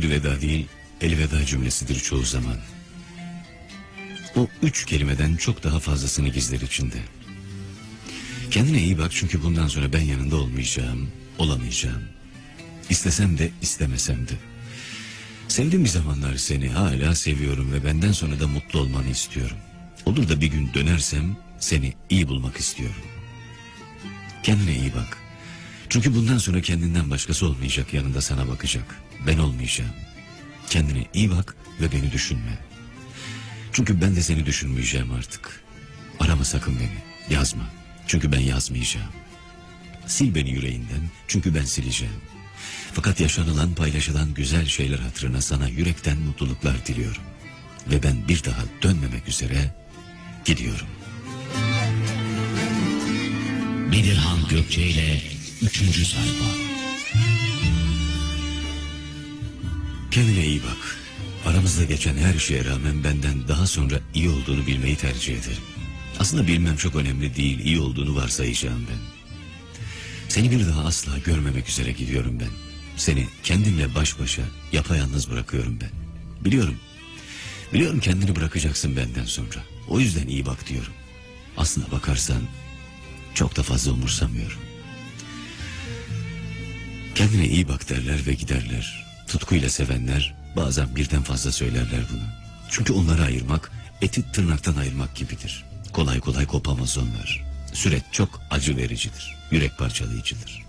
Bir veda değil, elveda cümlesidir çoğu zaman. O üç kelimeden çok daha fazlasını gizler içinde. Kendine iyi bak çünkü bundan sonra ben yanında olmayacağım, olamayacağım. İstesem de istemesem de. Sevdim bir zamanlar seni hala seviyorum ve benden sonra da mutlu olmanı istiyorum. Olur da bir gün dönersem seni iyi bulmak istiyorum. Kendine iyi bak. Çünkü bundan sonra kendinden başkası olmayacak yanında sana bakacak. Ben olmayacağım. Kendine iyi bak ve beni düşünme. Çünkü ben de seni düşünmeyeceğim artık. Arama sakın beni. Yazma. Çünkü ben yazmayacağım. Sil beni yüreğinden. Çünkü ben sileceğim. Fakat yaşanılan paylaşılan güzel şeyler hatırına sana yürekten mutluluklar diliyorum. Ve ben bir daha dönmemek üzere gidiyorum. Bedirhan Gökçe ile 3. sayfa. Kendine iyi bak. Aramızda geçen her şeye rağmen benden daha sonra iyi olduğunu bilmeyi tercih ederim. Aslında bilmem çok önemli değil, iyi olduğunu varsayacağım ben. Seni bir daha asla görmemek üzere gidiyorum ben. Seni kendimle baş başa yapayalnız bırakıyorum ben. Biliyorum. Biliyorum kendini bırakacaksın benden sonra. O yüzden iyi bak diyorum. Aslına bakarsan çok da fazla umursamıyorum. Kendine iyi bak derler ve giderler. Tutkuyla sevenler bazen birden fazla söylerler bunu. Çünkü onları ayırmak eti tırnaktan ayırmak gibidir. Kolay kolay kopamaz onlar. Süreç çok acı vericidir. Yürek parçalayıcıdır.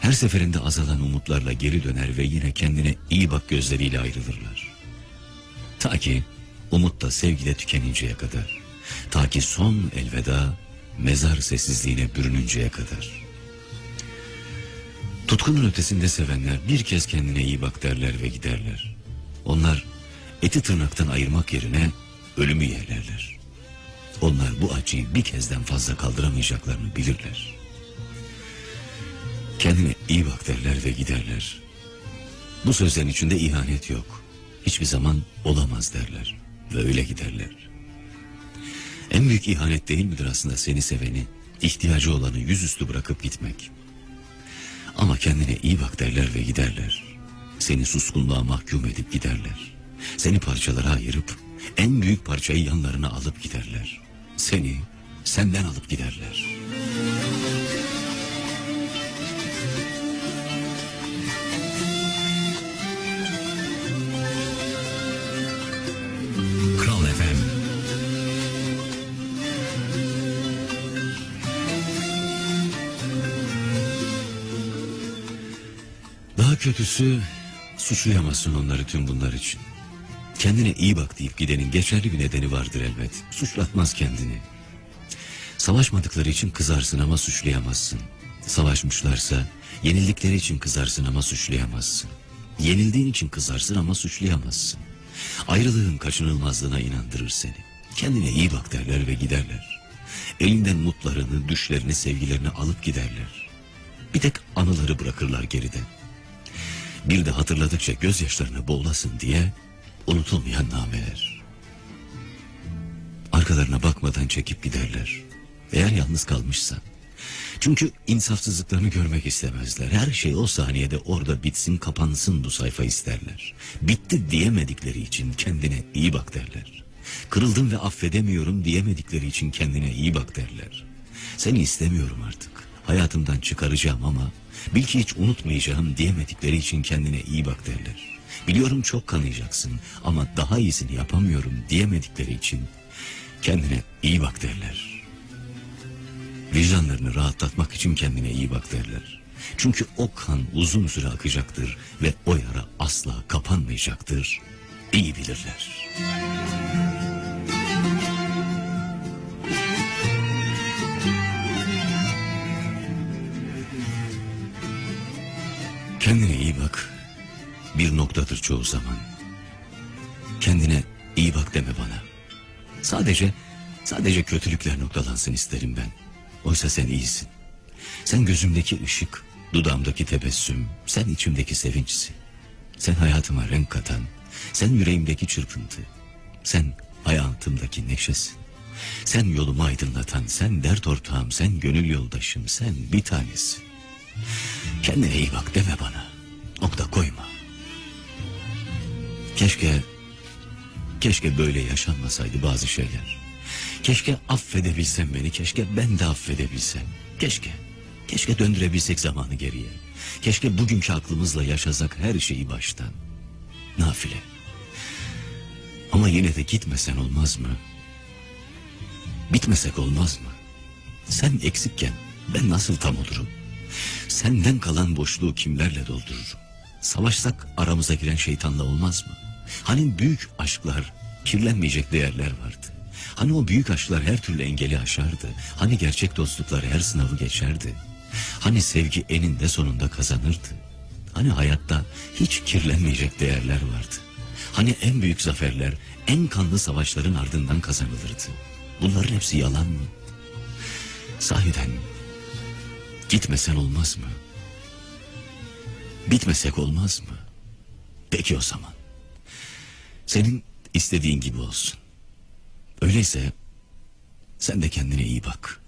Her seferinde azalan umutlarla geri döner ve yine kendine iyi bak gözleriyle ayrılırlar. Ta ki umut da sevgide tükeninceye kadar. Ta ki son elveda mezar sessizliğine bürününceye kadar. Tutkunun ötesinde sevenler bir kez kendine iyi bak derler ve giderler. Onlar eti tırnaktan ayırmak yerine ölümü yerlerler. Onlar bu acıyı bir kezden fazla kaldıramayacaklarını bilirler. Kendine iyi bak derler ve giderler. Bu sözlerin içinde ihanet yok. Hiçbir zaman olamaz derler ve öyle giderler. En büyük ihanet değil midir aslında seni seveni, ihtiyacı olanı yüzüstü bırakıp gitmek? Ama kendine iyi bak derler ve giderler. Seni suskunluğa mahkum edip giderler. Seni parçalara ayırıp en büyük parçayı yanlarına alıp giderler. Seni senden alıp giderler. Kötüsü suçlayamazsın onları tüm bunlar için. Kendine iyi bak deyip gidenin geçerli bir nedeni vardır elbet. Suçlatmaz kendini. Savaşmadıkları için kızarsın ama suçlayamazsın. Savaşmışlarsa yenildikleri için kızarsın ama suçlayamazsın. Yenildiğin için kızarsın ama suçlayamazsın. Ayrılığın kaçınılmazlığına inandırır seni. Kendine iyi bak derler ve giderler. Elinden mutlarını, düşlerini, sevgilerini alıp giderler. Bir tek anıları bırakırlar geride. Bir de hatırladıkça gözyaşlarına boğulasın diye unutulmayan nameler. Arkalarına bakmadan çekip giderler. Eğer yalnız kalmışsan. Çünkü insafsızlıklarını görmek istemezler. Her şey o saniyede orada bitsin kapansın bu sayfa isterler. Bitti diyemedikleri için kendine iyi bak derler. Kırıldım ve affedemiyorum diyemedikleri için kendine iyi bak derler. Seni istemiyorum artık. Hayatımdan çıkaracağım ama bil ki hiç unutmayacağım diyemedikleri için kendine iyi bak derler. Biliyorum çok kanayacaksın ama daha iyisini yapamıyorum diyemedikleri için kendine iyi bak derler. Vicdanlarını rahatlatmak için kendine iyi bak derler. Çünkü o kan uzun süre akacaktır ve o yara asla kapanmayacaktır. İyi bilirler. Bir noktadır çoğu zaman. Kendine iyi bak deme bana. Sadece, sadece kötülükler noktalansın isterim ben. Oysa sen iyisin. Sen gözümdeki ışık, dudağımdaki tebessüm, sen içimdeki sevinçsin. Sen hayatıma renk katan, sen yüreğimdeki çırpıntı, sen hayatımdaki neşesin. Sen yolumu aydınlatan, sen dert ortağım, sen gönül yoldaşım, sen bir tanesin. Kendine iyi bak deme bana. Nokta koyma. Keşke, keşke böyle yaşanmasaydı bazı şeyler. Keşke affedebilsem beni, keşke ben de affedebilsem. Keşke, keşke döndürebilsek zamanı geriye. Keşke bugünkü aklımızla yaşasak her şeyi baştan. Nafile. Ama yine de gitmesen olmaz mı? Bitmesek olmaz mı? Sen eksikken ben nasıl tam olurum? Senden kalan boşluğu kimlerle doldururum? Savaşsak aramıza giren şeytanla olmaz mı? Hani büyük aşklar, kirlenmeyecek değerler vardı. Hani o büyük aşklar her türlü engeli aşardı. Hani gerçek dostluklar her sınavı geçerdi. Hani sevgi eninde sonunda kazanırdı. Hani hayatta hiç kirlenmeyecek değerler vardı. Hani en büyük zaferler, en kanlı savaşların ardından kazanılırdı. Bunların hepsi yalan mı? Sahiden gitmesen olmaz mı? Bitmesek olmaz mı? Peki o zaman. Senin istediğin gibi olsun. Öyleyse sen de kendine iyi bak.